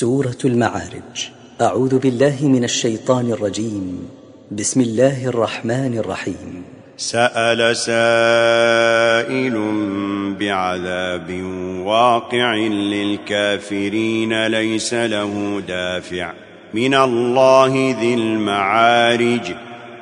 سورة المعارج. أعوذ بالله من الشيطان الرجيم. بسم الله الرحمن الرحيم. سأل سائل بعذاب واقع للكافرين ليس له دافع. من الله ذي المعارج.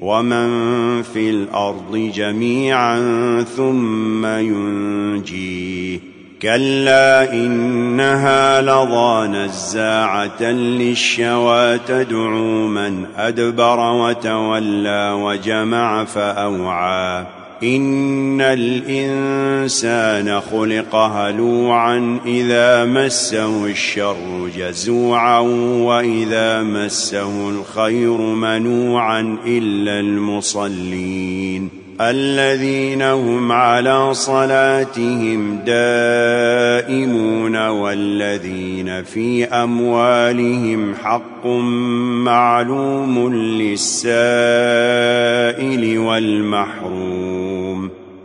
ومن في الأرض جميعا ثم ينجيه كلا إنها لضى نزاعة للشوى تدعو من أدبر وتولى وجمع فأوعى ان الانسان خلق هلوعا اذا مسه الشر جزوعا واذا مسه الخير منوعا الا المصلين الذين هم على صلاتهم دائمون والذين في اموالهم حق معلوم للسائل والمحروم